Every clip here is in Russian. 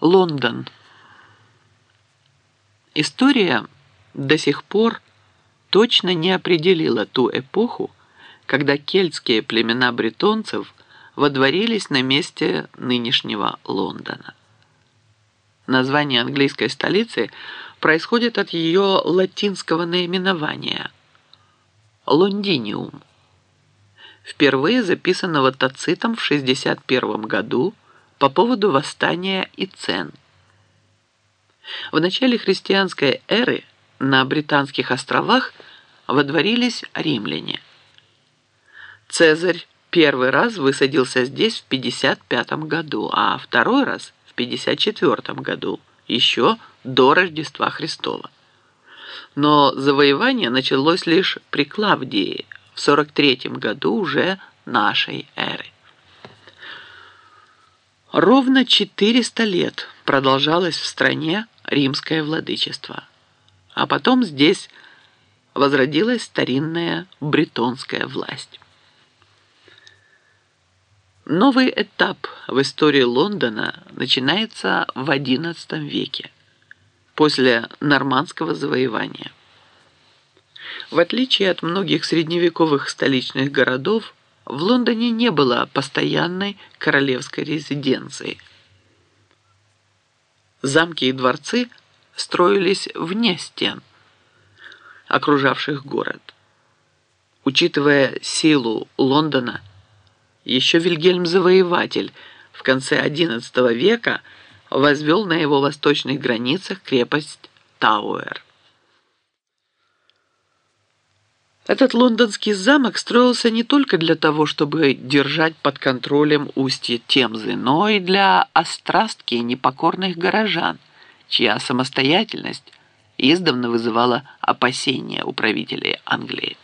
Лондон. История до сих пор точно не определила ту эпоху, когда кельтские племена бретонцев водворились на месте нынешнего Лондона. Название английской столицы происходит от ее латинского наименования – Лондиниум, впервые записанного Тацитом в 61 году по поводу восстания Ицен. В начале христианской эры на Британских островах водворились римляне. Цезарь первый раз высадился здесь в 55 году, а второй раз в 54 году, еще до Рождества Христова. Но завоевание началось лишь при Клавдии в 43 году уже нашей эры. Ровно 400 лет продолжалось в стране римское владычество. А потом здесь возродилась старинная бретонская власть. Новый этап в истории Лондона начинается в XI веке, после нормандского завоевания. В отличие от многих средневековых столичных городов, в Лондоне не было постоянной королевской резиденции. Замки и дворцы строились вне стен, окружавших город. Учитывая силу Лондона, еще Вильгельм Завоеватель в конце XI века возвел на его восточных границах крепость Тауэр. Этот лондонский замок строился не только для того, чтобы держать под контролем устье Темзы, но и для острастки непокорных горожан, чья самостоятельность издавна вызывала опасения у правителей Англии.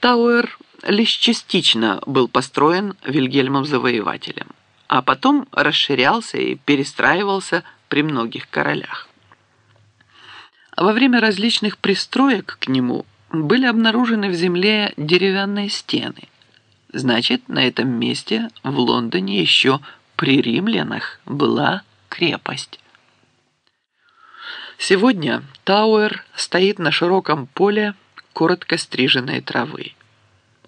Тауэр лишь частично был построен Вильгельмом Завоевателем, а потом расширялся и перестраивался при многих королях. Во время различных пристроек к нему были обнаружены в земле деревянные стены. Значит, на этом месте в Лондоне еще при римлянах была крепость. Сегодня Тауэр стоит на широком поле коротко стриженной травы.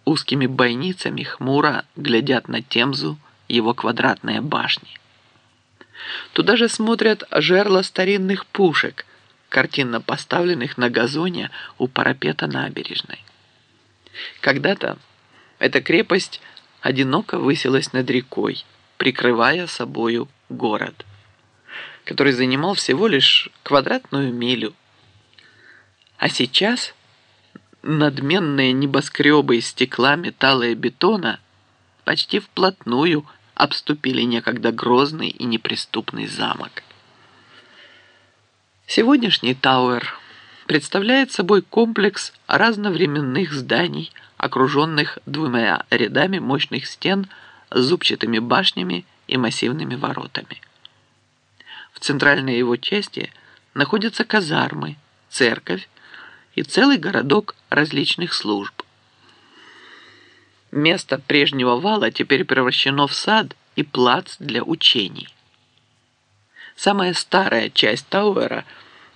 Узкими бойницами хмуро глядят на Темзу его квадратные башни. Туда же смотрят жерла старинных пушек – картинно поставленных на газоне у парапета набережной. Когда-то эта крепость одиноко высилась над рекой, прикрывая собою город, который занимал всего лишь квадратную милю. А сейчас надменные небоскребы из стекла, металла и бетона почти вплотную обступили некогда грозный и неприступный замок. Сегодняшний Тауэр представляет собой комплекс разновременных зданий, окруженных двумя рядами мощных стен с зубчатыми башнями и массивными воротами. В центральной его части находятся казармы, церковь и целый городок различных служб. Место прежнего вала теперь превращено в сад и плац для учений. Самая старая часть Тауэра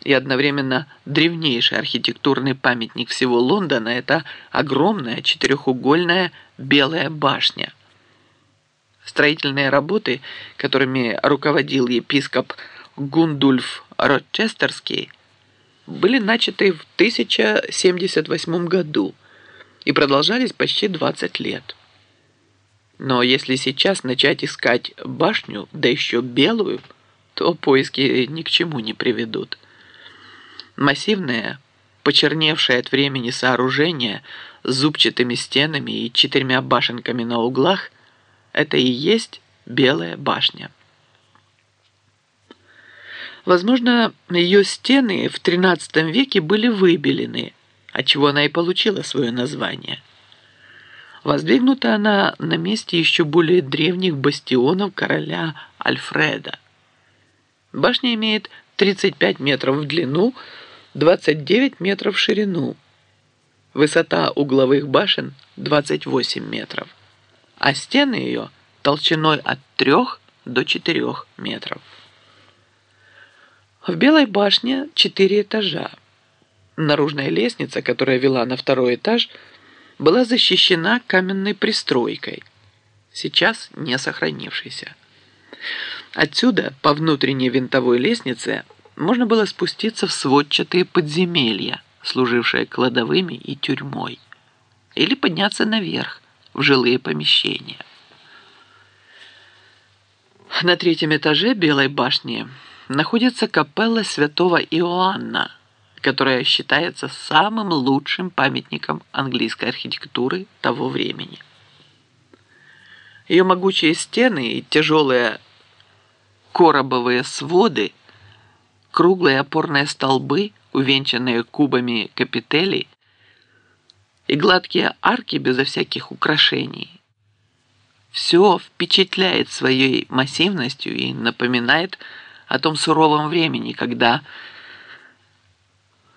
и одновременно древнейший архитектурный памятник всего Лондона – это огромная четырехугольная белая башня. Строительные работы, которыми руководил епископ Гундульф Рочестерский, были начаты в 1078 году и продолжались почти 20 лет. Но если сейчас начать искать башню, да еще белую – то поиски ни к чему не приведут. Массивное, почерневшее от времени сооружение с зубчатыми стенами и четырьмя башенками на углах – это и есть Белая башня. Возможно, ее стены в XIII веке были выбелены, отчего она и получила свое название. Воздвигнута она на месте еще более древних бастионов короля Альфреда. Башня имеет 35 метров в длину, 29 метров в ширину. Высота угловых башен 28 метров, а стены ее толщиной от 3 до 4 метров. В Белой башне четыре этажа. Наружная лестница, которая вела на второй этаж, была защищена каменной пристройкой, сейчас не сохранившейся. Отсюда, по внутренней винтовой лестнице, можно было спуститься в сводчатые подземелья, служившие кладовыми и тюрьмой, или подняться наверх, в жилые помещения. На третьем этаже Белой башни находится капелла святого Иоанна – которая считается самым лучшим памятником английской архитектуры того времени. Ее могучие стены и тяжелые коробовые своды, круглые опорные столбы, увенчанные кубами капителей, и гладкие арки безо всяких украшений. Все впечатляет своей массивностью и напоминает о том суровом времени, когда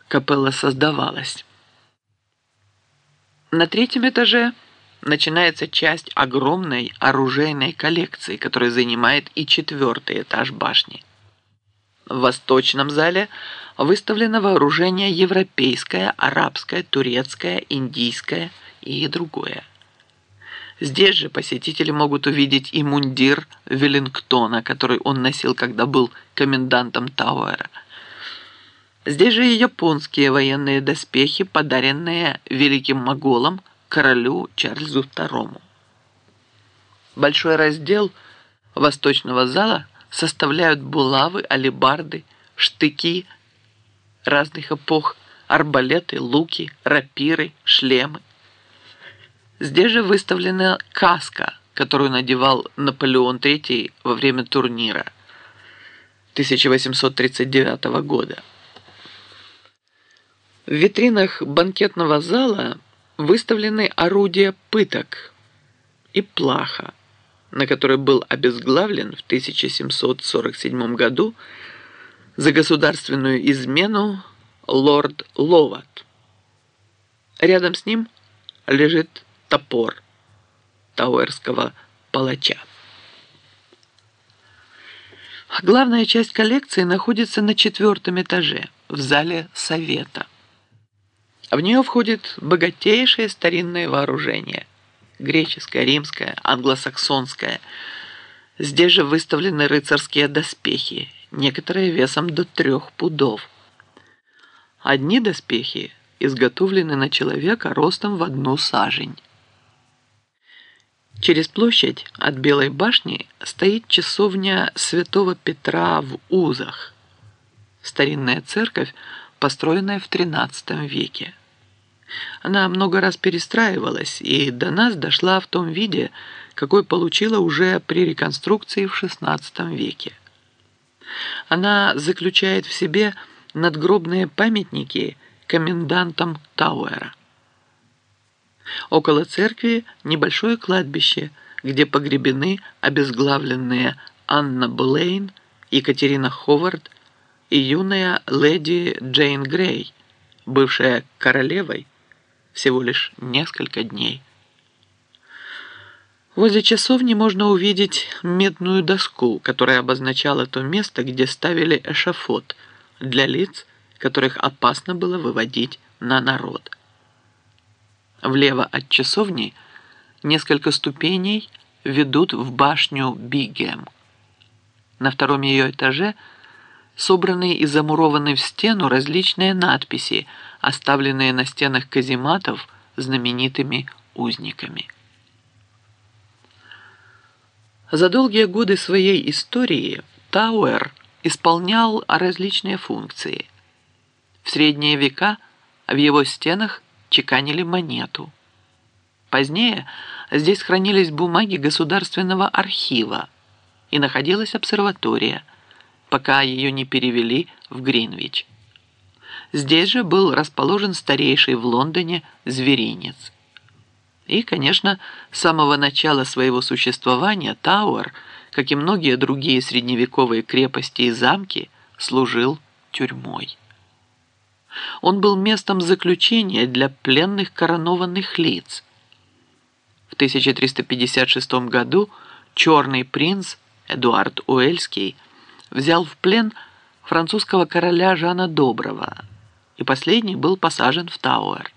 капелла создавалась. На третьем этаже начинается часть огромной оружейной коллекции, которая занимает и четвертый этаж башни. В восточном зале выставлено вооружение европейское, арабское, турецкое, индийское и другое. Здесь же посетители могут увидеть и мундир Веллингтона, который он носил, когда был комендантом Тауэра – Здесь же и японские военные доспехи, подаренные великим моголом королю Чарльзу II. Большой раздел восточного зала составляют булавы, алебарды, штыки разных эпох, арбалеты, луки, рапиры, шлемы. Здесь же выставлена каска, которую надевал Наполеон III во время турнира 1839 года. В витринах банкетного зала выставлены орудия пыток и плаха, на который был обезглавлен в 1747 году за государственную измену лорд Ловат. Рядом с ним лежит топор тауэрского палача. Главная часть коллекции находится на четвертом этаже, в зале совета. В нее входит богатейшее старинное вооружение. Греческое, римское, англосаксонское. Здесь же выставлены рыцарские доспехи, некоторые весом до трех пудов. Одни доспехи изготовлены на человека ростом в одну сажень. Через площадь от Белой башни стоит часовня святого Петра в Узах. Старинная церковь построенная в XIII веке. Она много раз перестраивалась и до нас дошла в том виде, какой получила уже при реконструкции в XVI веке. Она заключает в себе надгробные памятники комендантам Тауэра. Около церкви небольшое кладбище, где погребены обезглавленные Анна Булейн, Екатерина Ховард и юная леди Джейн Грей, бывшая королевой всего лишь несколько дней. Возле часовни можно увидеть медную доску, которая обозначала то место, где ставили эшафот для лиц, которых опасно было выводить на народ. Влево от часовни несколько ступеней ведут в башню Бигем. На втором ее этаже – собранные и замурованные в стену различные надписи, оставленные на стенах казематов знаменитыми узниками. За долгие годы своей истории Тауэр исполнял различные функции. В средние века в его стенах чеканили монету. Позднее здесь хранились бумаги Государственного архива и находилась обсерватория – пока ее не перевели в Гринвич. Здесь же был расположен старейший в Лондоне зверинец. И, конечно, с самого начала своего существования Тауэр, как и многие другие средневековые крепости и замки, служил тюрьмой. Он был местом заключения для пленных коронованных лиц. В 1356 году Черный принц Эдуард Уэльский взял в плен французского короля Жана Доброго, и последний был посажен в Тауэр.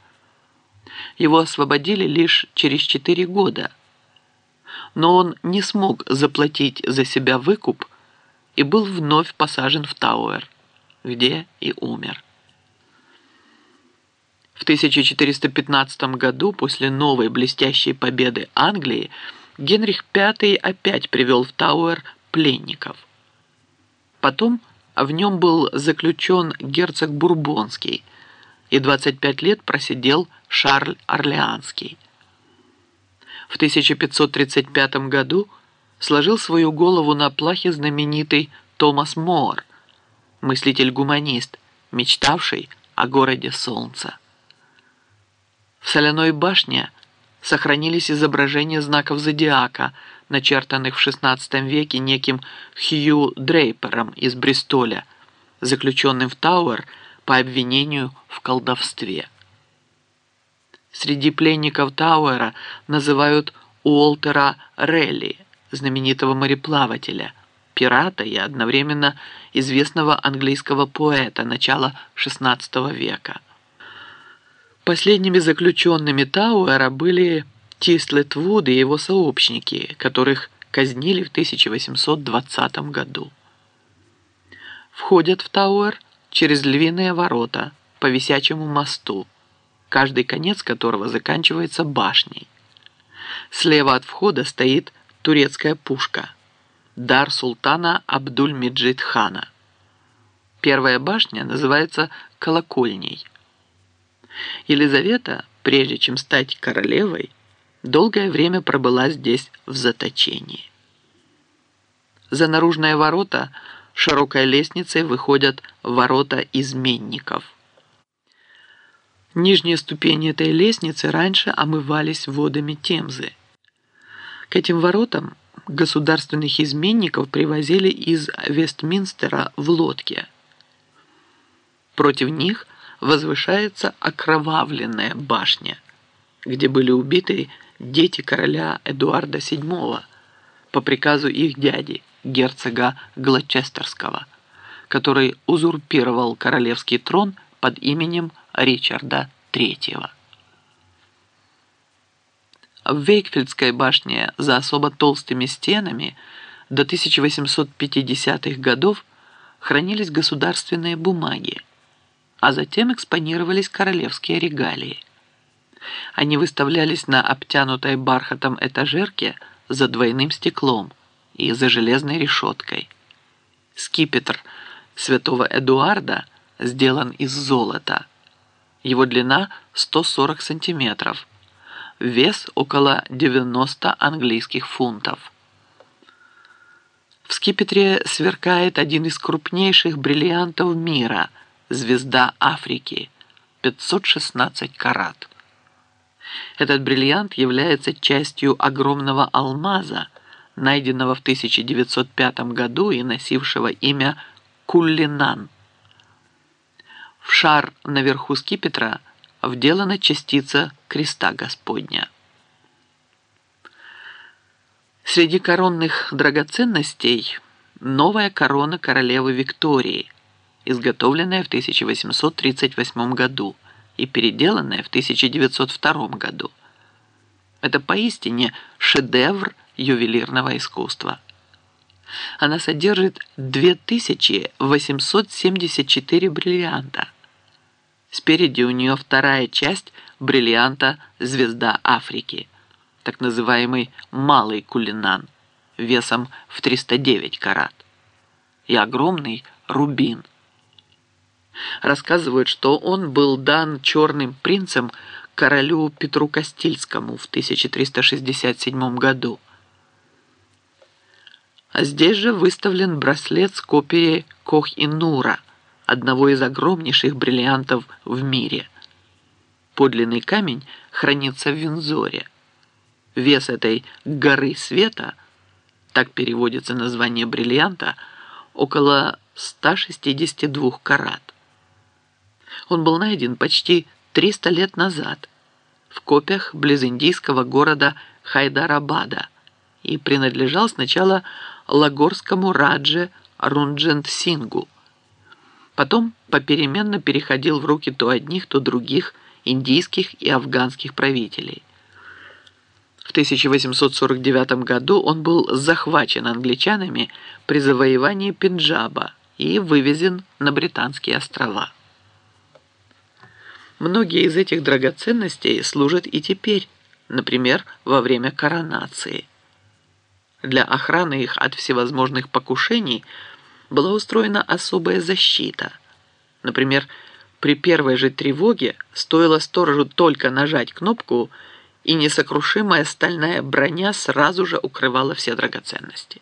Его освободили лишь через четыре года, но он не смог заплатить за себя выкуп и был вновь посажен в Тауэр, где и умер. В 1415 году, после новой блестящей победы Англии, Генрих V опять привел в Тауэр пленников. Потом в нем был заключен герцог Бурбонский и 25 лет просидел Шарль Орлеанский. В 1535 году сложил свою голову на плахе знаменитый Томас Моор, мыслитель-гуманист, мечтавший о городе солнца. В соляной башне сохранились изображения знаков зодиака, начертанных в XVI веке неким Хью Дрейпером из Бристоля, заключенным в Тауэр по обвинению в колдовстве. Среди пленников Тауэра называют Уолтера Релли, знаменитого мореплавателя, пирата и одновременно известного английского поэта начала XVI века. Последними заключенными Тауэра были Тислет Вуд и его сообщники, которых казнили в 1820 году. Входят в Тауэр через львиные ворота по висячему мосту, каждый конец которого заканчивается башней. Слева от входа стоит турецкая пушка «Дар султана Абдуль-Меджид хана». Первая башня называется «Колокольней». Елизавета, прежде чем стать королевой, долгое время пробыла здесь в заточении. За наружные ворота широкой лестницей выходят ворота изменников. Нижние ступени этой лестницы раньше омывались водами Темзы. К этим воротам государственных изменников привозили из Вестминстера в лодке. Против них возвышается окровавленная башня, где были убиты дети короля Эдуарда VII по приказу их дяди, герцога Глочестерского, который узурпировал королевский трон под именем Ричарда III. В Вейкфельдской башне за особо толстыми стенами до 1850-х годов хранились государственные бумаги, а затем экспонировались королевские регалии. Они выставлялись на обтянутой бархатом этажерке за двойным стеклом и за железной решеткой. Скипетр святого Эдуарда сделан из золота. Его длина 140 сантиметров, вес около 90 английских фунтов. В скипетре сверкает один из крупнейших бриллиантов мира – звезда Африки, 516 карат. Этот бриллиант является частью огромного алмаза, найденного в 1905 году и носившего имя Куллинан. В шар наверху скипетра вделана частица креста Господня. Среди коронных драгоценностей новая корона королевы Виктории – изготовленная в 1838 году и переделанная в 1902 году. Это поистине шедевр ювелирного искусства. Она содержит 2874 бриллианта. Спереди у нее вторая часть бриллианта «Звезда Африки», так называемый «малый кулинан», весом в 309 карат, и огромный рубин – Рассказывают, что он был дан черным принцем королю Петру Кастильскому в 1367 году. А здесь же выставлен браслет с копией Кох-и-Нура, одного из огромнейших бриллиантов в мире. Подлинный камень хранится в Винзоре. Вес этой «горы света», так переводится название бриллианта, около 162 карат. Он был найден почти 300 лет назад в копях близ индийского города Хайдарабада и принадлежал сначала лагорскому Радже Рунджент Сингу. Потом попеременно переходил в руки то одних, то других индийских и афганских правителей. В 1849 году он был захвачен англичанами при завоевании Пенджаба и вывезен на Британские острова. Многие из этих драгоценностей служат и теперь, например, во время коронации. Для охраны их от всевозможных покушений была устроена особая защита. Например, при первой же тревоге стоило сторожу только нажать кнопку, и несокрушимая стальная броня сразу же укрывала все драгоценности.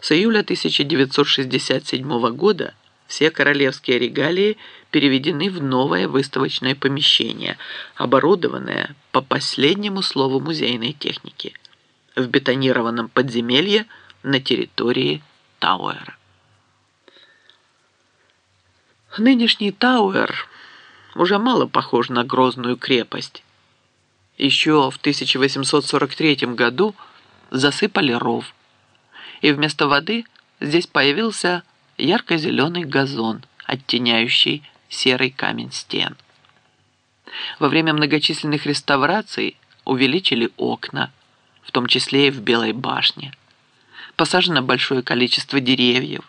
С июля 1967 года все королевские регалии переведены в новое выставочное помещение, оборудованное по последнему слову музейной техники – в бетонированном подземелье на территории Тауэра. Нынешний Тауэр уже мало похож на грозную крепость. Еще в 1843 году засыпали ров, и вместо воды здесь появился ярко-зеленый газон, оттеняющий серый камень стен. Во время многочисленных реставраций увеличили окна, в том числе и в Белой башне. Посажено большое количество деревьев.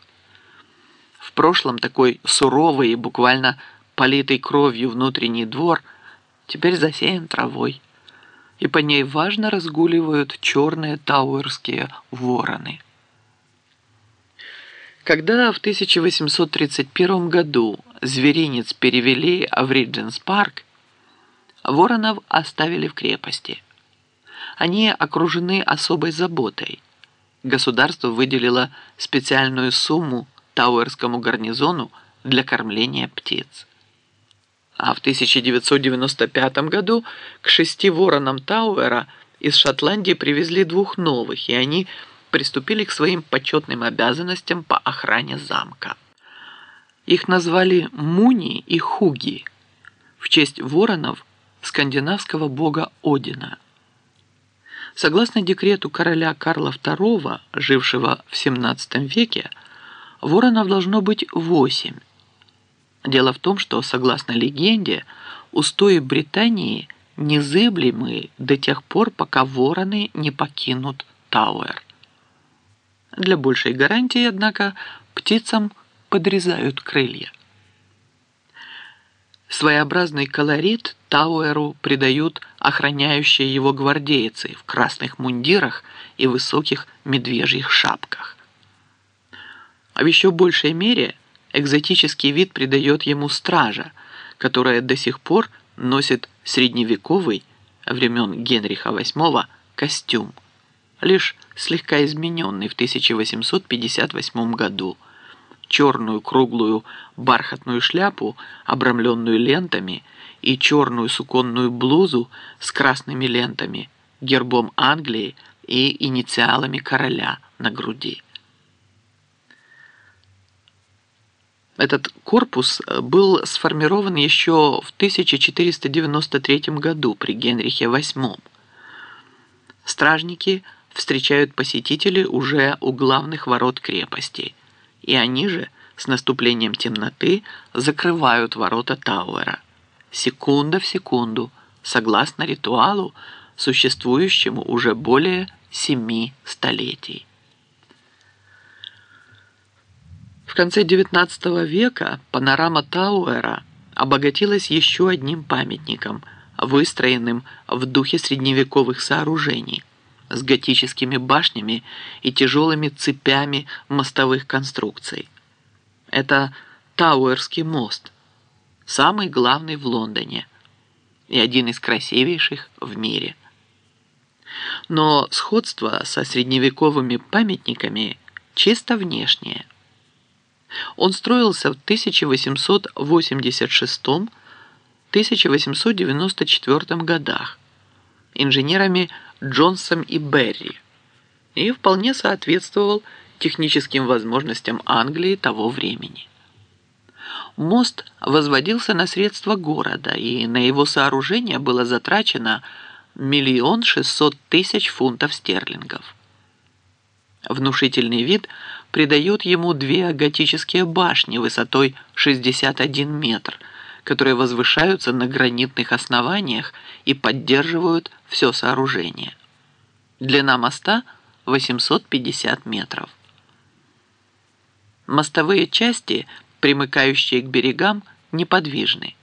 В прошлом такой суровый и буквально политый кровью внутренний двор теперь засеян травой, и по ней важно разгуливают черные тауэрские вороны. Когда в 1831 году зверинец перевели в Ридженс парк, воронов оставили в крепости – они окружены особой заботой. Государство выделило специальную сумму Тауэрскому гарнизону для кормления птиц. А в 1995 году к шести воронам Тауэра из Шотландии привезли двух новых, и они приступили к своим почетным обязанностям по охране замка. Их назвали Муни и Хуги в честь воронов скандинавского бога Одина – Согласно декрету короля Карла II, жившего в XVII веке, воронов должно быть восемь. Дело в том, что, согласно легенде, устои Британии незыблемы до тех пор, пока вороны не покинут Тауэр. Для большей гарантии, однако, птицам подрезают крылья. Своеобразный колорит Тауэру придают охраняющие его гвардейцы в красных мундирах и высоких медвежьих шапках. А в еще большей мере экзотический вид придает ему стража, которая до сих пор носит средневековый времен Генриха VIII костюм, лишь слегка измененный в 1858 году – черную круглую бархатную шляпу, обрамленную лентами, и черную суконную блузу с красными лентами, гербом Англии и инициалами короля на груди. Этот корпус был сформирован еще в 1493 году при Генрихе VIII. Стражники встречают посетителей уже у главных ворот крепости – и они же с наступлением темноты закрывают ворота Тауэра. Секунда в секунду, согласно ритуалу, существующему уже более семи столетий. В конце XIX века панорама Тауэра обогатилась еще одним памятником, выстроенным в духе средневековых сооружений – с готическими башнями и тяжелыми цепями мостовых конструкций. Это Тауэрский мост, самый главный в Лондоне и один из красивейших в мире. Но сходство со средневековыми памятниками чисто внешнее. Он строился в 1886-1894 годах инженерами Джонсом и Берри и вполне соответствовал техническим возможностям Англии того времени. Мост возводился на средства города, и на его сооружение было затрачено миллион шестьсот тысяч фунтов стерлингов. Внушительный вид придает ему две готические башни высотой 61 метр, которые возвышаются на гранитных основаниях и поддерживают все сооружение. Длина моста 850 метров. Мостовые части, примыкающие к берегам, неподвижны.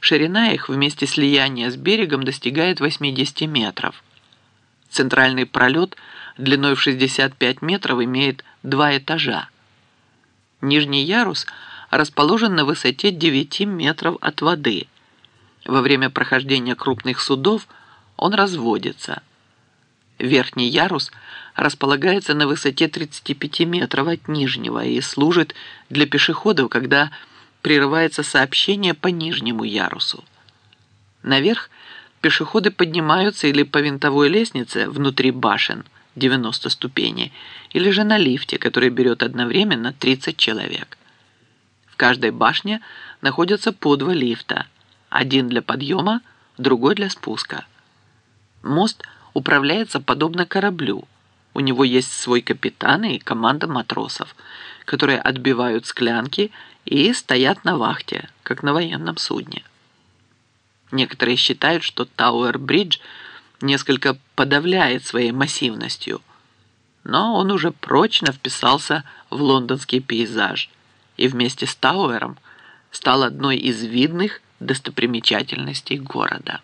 Ширина их вместе слияния с берегом достигает 80 метров. Центральный пролет длиной в 65 метров имеет два этажа. Нижний ярус расположен на высоте 9 метров от воды. Во время прохождения крупных судов он разводится. Верхний ярус располагается на высоте 35 метров от нижнего и служит для пешеходов, когда прерывается сообщение по нижнему ярусу. Наверх пешеходы поднимаются или по винтовой лестнице внутри башен 90 ступеней, или же на лифте, который берет одновременно 30 человек. Каждой башне находятся по два лифта, один для подъема, другой для спуска. Мост управляется подобно кораблю. У него есть свой капитан и команда матросов, которые отбивают склянки и стоят на вахте, как на военном судне. Некоторые считают, что Тауэр-Бридж несколько подавляет своей массивностью, но он уже прочно вписался в лондонский пейзаж и вместе с Тауэром стал одной из видных достопримечательностей города.